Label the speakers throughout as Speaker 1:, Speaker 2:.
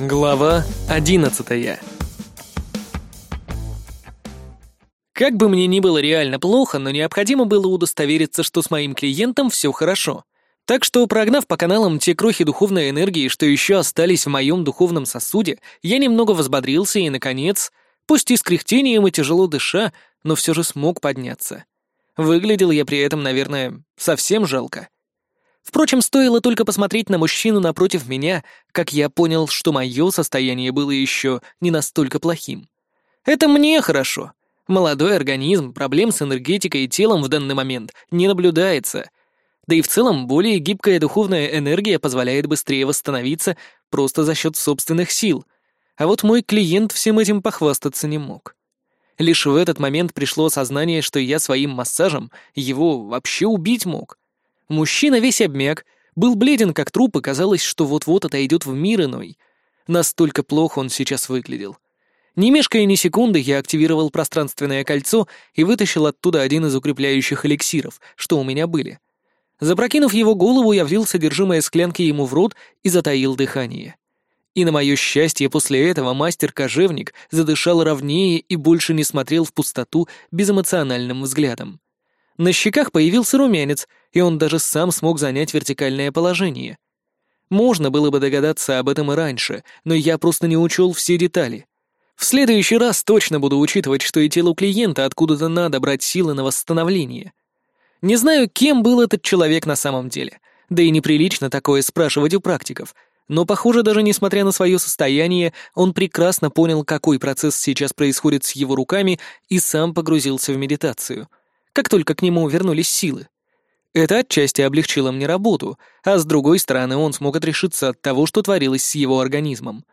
Speaker 1: Глава одиннадцатая Как бы мне ни было реально плохо, но необходимо было удостовериться, что с моим клиентом все хорошо. Так что, прогнав по каналам те крохи духовной энергии, что еще остались в моем духовном сосуде, я немного взбодрился и, наконец, пусть и с кряхтением и тяжело дыша, но все же смог подняться. Выглядел я при этом, наверное, совсем жалко. Впрочем, стоило только посмотреть на мужчину напротив меня, как я понял, что мое состояние было еще не настолько плохим. Это мне хорошо. Молодой организм, проблем с энергетикой и телом в данный момент не наблюдается. Да и в целом более гибкая духовная энергия позволяет быстрее восстановиться просто за счет собственных сил. А вот мой клиент всем этим похвастаться не мог. Лишь в этот момент пришло сознание, что я своим массажем его вообще убить мог. Мужчина весь обмяк, был бледен как труп, и казалось, что вот-вот отойдет в мир иной. Настолько плохо он сейчас выглядел. Не мешкая ни секунды, я активировал пространственное кольцо и вытащил оттуда один из укрепляющих эликсиров, что у меня были. Запрокинув его голову, я влил содержимое склянки ему в рот и затаил дыхание. И на мое счастье, после этого мастер-кожевник задышал ровнее и больше не смотрел в пустоту безэмоциональным взглядом. На щеках появился румянец, и он даже сам смог занять вертикальное положение. Можно было бы догадаться об этом и раньше, но я просто не учел все детали. В следующий раз точно буду учитывать, что и телу клиента откуда-то надо брать силы на восстановление. Не знаю, кем был этот человек на самом деле, да и неприлично такое спрашивать у практиков, но, похоже, даже несмотря на свое состояние, он прекрасно понял, какой процесс сейчас происходит с его руками, и сам погрузился в медитацию — как только к нему вернулись силы. Это отчасти облегчило мне работу, а с другой стороны он смог отрешиться от того, что творилось с его организмом.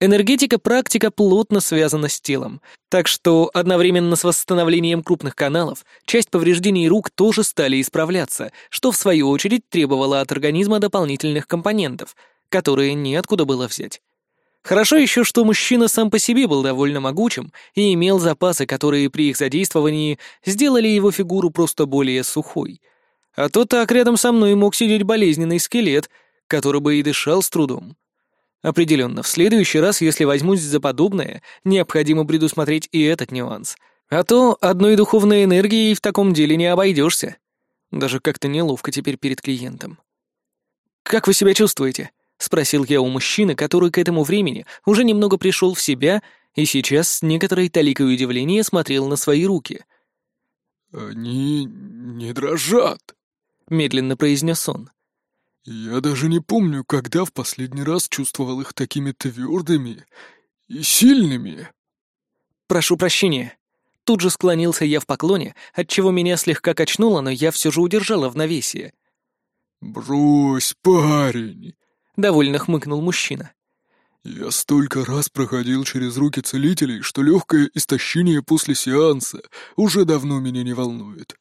Speaker 1: Энергетика-практика плотно связана с телом, так что одновременно с восстановлением крупных каналов часть повреждений рук тоже стали исправляться, что в свою очередь требовало от организма дополнительных компонентов, которые неоткуда было взять. Хорошо еще, что мужчина сам по себе был довольно могучим и имел запасы, которые при их задействовании сделали его фигуру просто более сухой. А то так рядом со мной мог сидеть болезненный скелет, который бы и дышал с трудом. Определенно, в следующий раз, если возьмусь за подобное, необходимо предусмотреть и этот нюанс. А то одной духовной энергией в таком деле не обойдешься. Даже как-то неловко теперь перед клиентом. «Как вы себя чувствуете?» — спросил я у мужчины, который к этому времени уже немного пришел в себя и сейчас с некоторой толикой удивления смотрел на свои руки.
Speaker 2: «Они не дрожат», — медленно произнес он. «Я даже не помню, когда в последний раз чувствовал их такими твердыми и сильными».
Speaker 1: «Прошу прощения». Тут же склонился я в поклоне, отчего меня слегка качнуло, но я все же удержала в навесие.
Speaker 2: «Брось, парень!»
Speaker 1: довольно хмыкнул мужчина.
Speaker 2: «Я столько раз проходил через руки целителей, что легкое истощение после сеанса уже давно меня не волнует.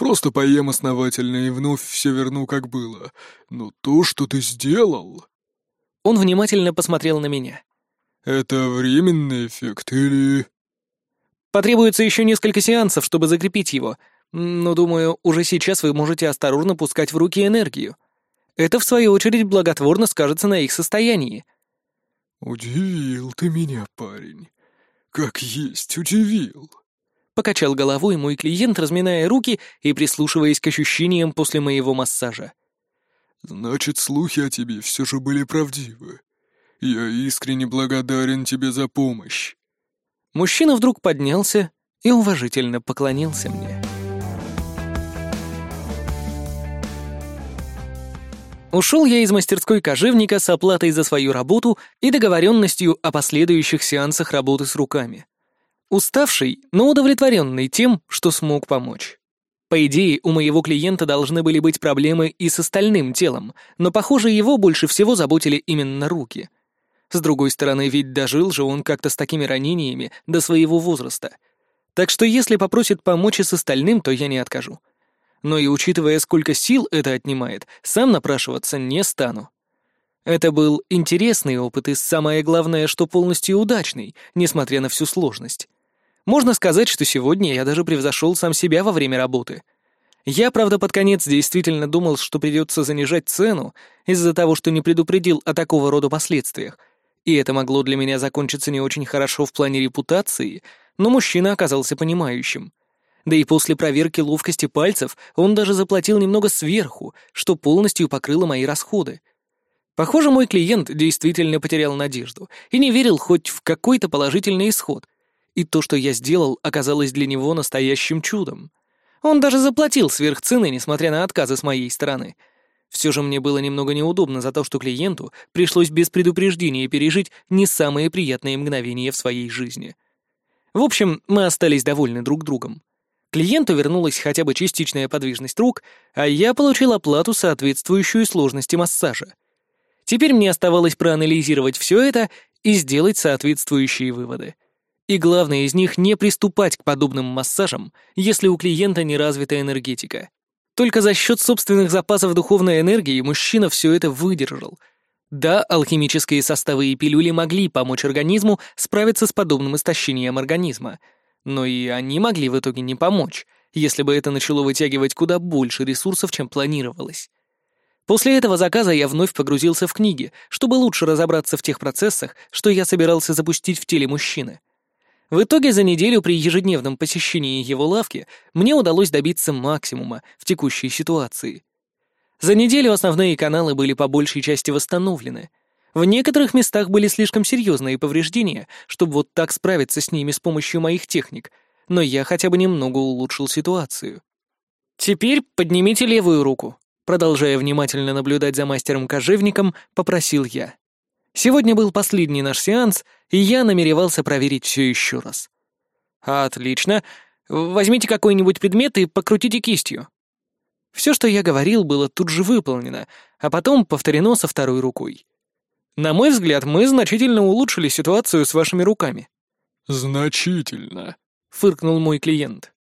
Speaker 2: Просто поем основательно и вновь все верну, как было. Но то, что ты сделал...»
Speaker 1: Он внимательно посмотрел на меня.
Speaker 2: «Это временный эффект или...»
Speaker 1: «Потребуется еще несколько сеансов, чтобы закрепить его, но, думаю, уже сейчас вы можете осторожно пускать в руки энергию. Это, в свою очередь, благотворно скажется на их состоянии.
Speaker 2: «Удивил ты меня, парень. Как есть удивил».
Speaker 1: Покачал головой мой клиент, разминая руки и прислушиваясь к ощущениям после моего массажа.
Speaker 2: «Значит, слухи о тебе все же были правдивы. Я искренне благодарен тебе за помощь».
Speaker 1: Мужчина вдруг поднялся и уважительно поклонился мне. Ушел я из мастерской кожевника с оплатой за свою работу и договоренностью о последующих сеансах работы с руками. Уставший, но удовлетворенный тем, что смог помочь. По идее, у моего клиента должны были быть проблемы и с остальным телом, но, похоже, его больше всего заботили именно руки. С другой стороны, ведь дожил же он как-то с такими ранениями до своего возраста. Так что если попросит помочь и с остальным, то я не откажу но и учитывая, сколько сил это отнимает, сам напрашиваться не стану. Это был интересный опыт и самое главное, что полностью удачный, несмотря на всю сложность. Можно сказать, что сегодня я даже превзошел сам себя во время работы. Я, правда, под конец действительно думал, что придется занижать цену из-за того, что не предупредил о такого рода последствиях, И это могло для меня закончиться не очень хорошо в плане репутации, но мужчина оказался понимающим. Да и после проверки ловкости пальцев он даже заплатил немного сверху, что полностью покрыло мои расходы. Похоже, мой клиент действительно потерял надежду и не верил хоть в какой-то положительный исход. И то, что я сделал, оказалось для него настоящим чудом. Он даже заплатил сверх цены, несмотря на отказы с моей стороны. Все же мне было немного неудобно за то, что клиенту пришлось без предупреждения пережить не самые приятные мгновения в своей жизни. В общем, мы остались довольны друг другом. Клиенту вернулась хотя бы частичная подвижность рук, а я получил оплату, соответствующую сложности массажа. Теперь мне оставалось проанализировать все это и сделать соответствующие выводы. И главное из них — не приступать к подобным массажам, если у клиента не развита энергетика. Только за счет собственных запасов духовной энергии мужчина все это выдержал. Да, алхимические составы и пилюли могли помочь организму справиться с подобным истощением организма — но и они могли в итоге не помочь, если бы это начало вытягивать куда больше ресурсов, чем планировалось. После этого заказа я вновь погрузился в книги, чтобы лучше разобраться в тех процессах, что я собирался запустить в теле мужчины. В итоге за неделю при ежедневном посещении его лавки мне удалось добиться максимума в текущей ситуации. За неделю основные каналы были по большей части восстановлены, в некоторых местах были слишком серьезные повреждения, чтобы вот так справиться с ними с помощью моих техник, но я хотя бы немного улучшил ситуацию. «Теперь поднимите левую руку», продолжая внимательно наблюдать за мастером-кожевником, попросил я. Сегодня был последний наш сеанс, и я намеревался проверить все еще раз. «Отлично. Возьмите какой-нибудь предмет и покрутите кистью». Все, что я говорил, было тут же выполнено, а потом повторено со второй рукой. На мой взгляд, мы значительно улучшили ситуацию с вашими руками».
Speaker 2: «Значительно», —
Speaker 1: фыркнул мой клиент.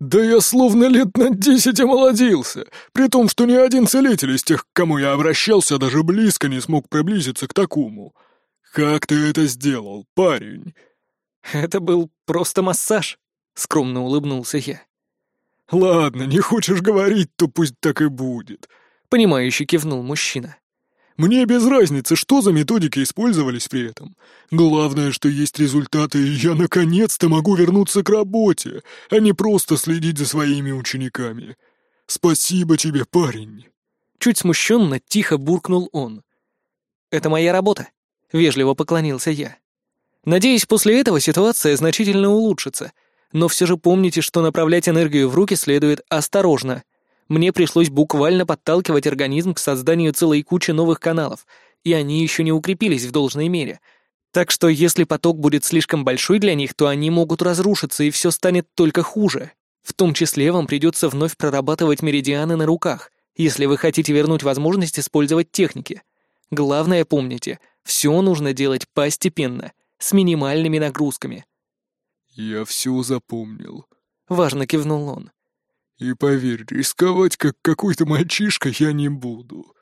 Speaker 2: «Да я словно лет на десять омолодился, при том, что ни один целитель из тех, к кому я обращался, даже близко не смог приблизиться к такому. Как ты это сделал, парень?»
Speaker 1: «Это был просто массаж», — скромно улыбнулся я.
Speaker 2: «Ладно, не хочешь говорить, то пусть так и будет», — понимающе кивнул мужчина. Мне без разницы, что за методики использовались при этом. Главное, что есть результаты, и я наконец-то могу вернуться к работе, а не просто следить за своими учениками. Спасибо тебе, парень!»
Speaker 1: Чуть смущенно, тихо буркнул он. «Это моя работа», — вежливо поклонился я. «Надеюсь, после этого ситуация значительно улучшится, но все же помните, что направлять энергию в руки следует осторожно» мне пришлось буквально подталкивать организм к созданию целой кучи новых каналов, и они еще не укрепились в должной мере. Так что если поток будет слишком большой для них, то они могут разрушиться, и все станет только хуже. В том числе вам придется вновь прорабатывать меридианы на руках, если вы хотите вернуть возможность использовать техники. Главное помните, все нужно делать постепенно, с минимальными нагрузками.
Speaker 2: «Я все запомнил», —
Speaker 1: важно кивнул он.
Speaker 2: И поверь, рисковать как какой-то мальчишка я не буду.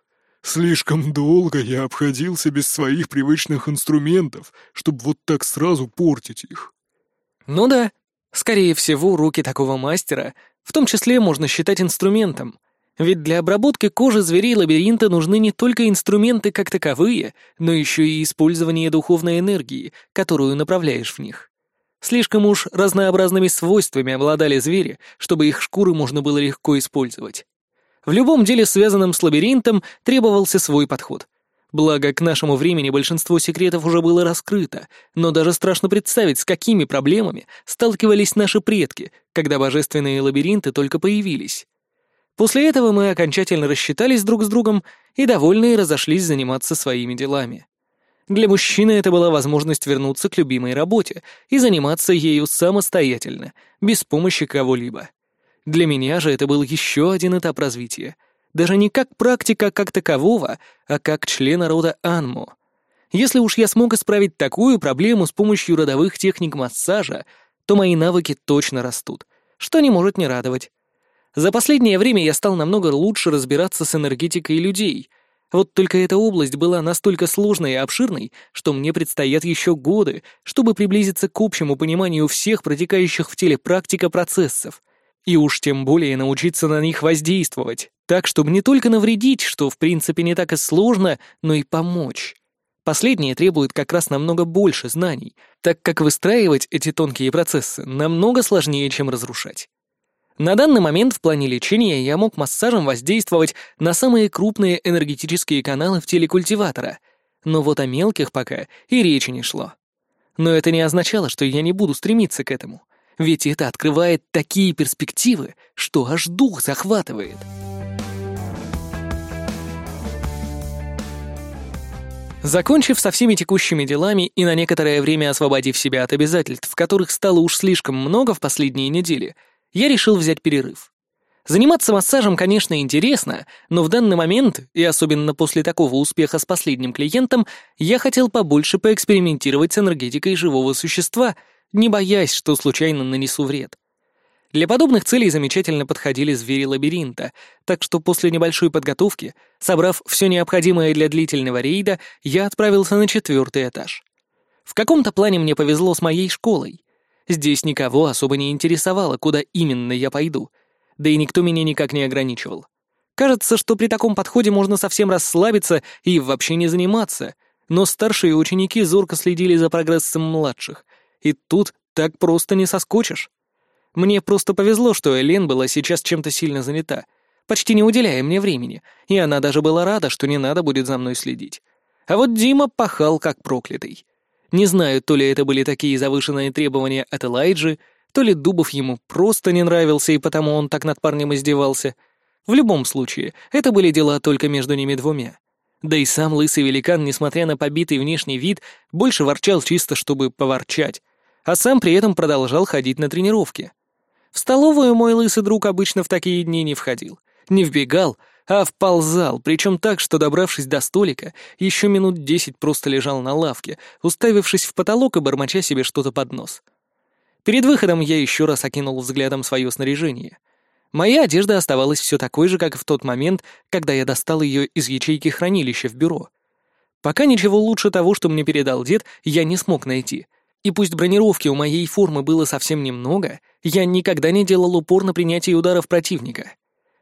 Speaker 2: Слишком долго я обходился без своих привычных инструментов, чтобы вот так сразу портить их.
Speaker 1: Ну да, скорее всего, руки такого мастера в том числе можно считать инструментом. Ведь для обработки кожи зверей лабиринта нужны не только инструменты как таковые, но еще и использование духовной энергии, которую направляешь в них. Слишком уж разнообразными свойствами обладали звери, чтобы их шкуры можно было легко использовать. В любом деле, связанном с лабиринтом, требовался свой подход. Благо, к нашему времени большинство секретов уже было раскрыто, но даже страшно представить, с какими проблемами сталкивались наши предки, когда божественные лабиринты только появились. После этого мы окончательно рассчитались друг с другом и, довольные, разошлись заниматься своими делами. Для мужчины это была возможность вернуться к любимой работе и заниматься ею самостоятельно, без помощи кого-либо. Для меня же это был еще один этап развития. Даже не как практика как такового, а как члена рода Анмо. Если уж я смог исправить такую проблему с помощью родовых техник массажа, то мои навыки точно растут, что не может не радовать. За последнее время я стал намного лучше разбираться с энергетикой людей — вот только эта область была настолько сложной и обширной, что мне предстоят еще годы, чтобы приблизиться к общему пониманию всех протекающих в теле практика процессов. И уж тем более научиться на них воздействовать, так, чтобы не только навредить, что в принципе не так и сложно, но и помочь. Последнее требует как раз намного больше знаний, так как выстраивать эти тонкие процессы намного сложнее, чем разрушать. На данный момент в плане лечения я мог массажем воздействовать на самые крупные энергетические каналы в теле культиватора, но вот о мелких пока и речи не шло. Но это не означало, что я не буду стремиться к этому, ведь это открывает такие перспективы, что аж дух захватывает. Закончив со всеми текущими делами и на некоторое время освободив себя от обязательств, которых стало уж слишком много в последние недели, я решил взять перерыв. Заниматься массажем, конечно, интересно, но в данный момент, и особенно после такого успеха с последним клиентом, я хотел побольше поэкспериментировать с энергетикой живого существа, не боясь, что случайно нанесу вред. Для подобных целей замечательно подходили звери лабиринта, так что после небольшой подготовки, собрав все необходимое для длительного рейда, я отправился на четвертый этаж. В каком-то плане мне повезло с моей школой. Здесь никого особо не интересовало, куда именно я пойду, да и никто меня никак не ограничивал. Кажется, что при таком подходе можно совсем расслабиться и вообще не заниматься, но старшие ученики зорко следили за прогрессом младших, и тут так просто не соскочишь. Мне просто повезло, что Элен была сейчас чем-то сильно занята, почти не уделяя мне времени, и она даже была рада, что не надо будет за мной следить. А вот Дима пахал как проклятый. Не знаю, то ли это были такие завышенные требования от Элайджи, то ли Дубов ему просто не нравился, и потому он так над парнем издевался. В любом случае, это были дела только между ними двумя. Да и сам лысый великан, несмотря на побитый внешний вид, больше ворчал чисто, чтобы поворчать, а сам при этом продолжал ходить на тренировки. В столовую мой лысый друг обычно в такие дни не входил. Не вбегал, а вползал, причем так, что, добравшись до столика, еще минут десять просто лежал на лавке, уставившись в потолок и бормоча себе что-то под нос. Перед выходом я еще раз окинул взглядом свое снаряжение. Моя одежда оставалась все такой же, как в тот момент, когда я достал ее из ячейки хранилища в бюро. Пока ничего лучше того, что мне передал дед, я не смог найти — и пусть бронировки у моей формы было совсем немного, я никогда не делал упор на принятие ударов противника.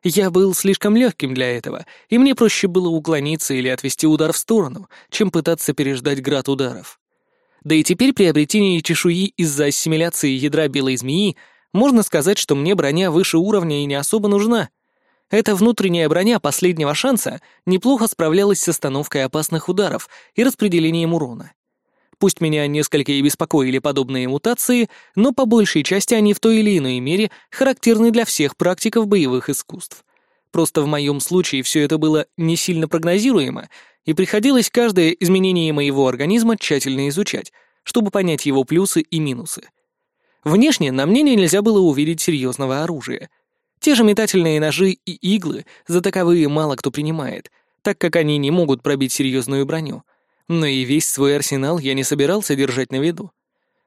Speaker 1: Я был слишком легким для этого, и мне проще было уклониться или отвести удар в сторону, чем пытаться переждать град ударов. Да и теперь приобретение чешуи из-за ассимиляции ядра белой змеи можно сказать, что мне броня выше уровня и не особо нужна. Эта внутренняя броня последнего шанса неплохо справлялась с остановкой опасных ударов и распределением урона. Пусть меня несколько и беспокоили подобные мутации, но по большей части они в той или иной мере характерны для всех практиков боевых искусств. Просто в моем случае все это было не сильно прогнозируемо, и приходилось каждое изменение моего организма тщательно изучать, чтобы понять его плюсы и минусы. Внешне на мне нельзя было увидеть серьезного оружия. Те же метательные ножи и иглы за таковые мало кто принимает, так как они не могут пробить серьезную броню — но и весь свой арсенал я не собирался держать на виду.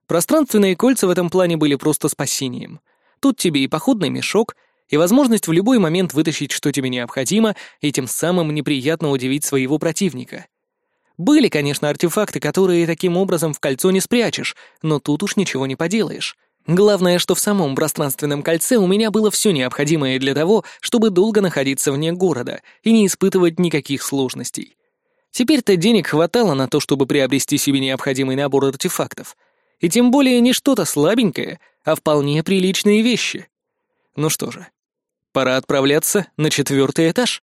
Speaker 1: Пространственные кольца в этом плане были просто спасением. Тут тебе и походный мешок, и возможность в любой момент вытащить, что тебе необходимо, и тем самым неприятно удивить своего противника. Были, конечно, артефакты, которые таким образом в кольцо не спрячешь, но тут уж ничего не поделаешь. Главное, что в самом пространственном кольце у меня было все необходимое для того, чтобы долго находиться вне города и не испытывать никаких сложностей. Теперь-то денег хватало на то, чтобы приобрести себе необходимый набор артефактов. И тем более не что-то слабенькое, а вполне приличные вещи. Ну что же, пора отправляться на четвертый этаж.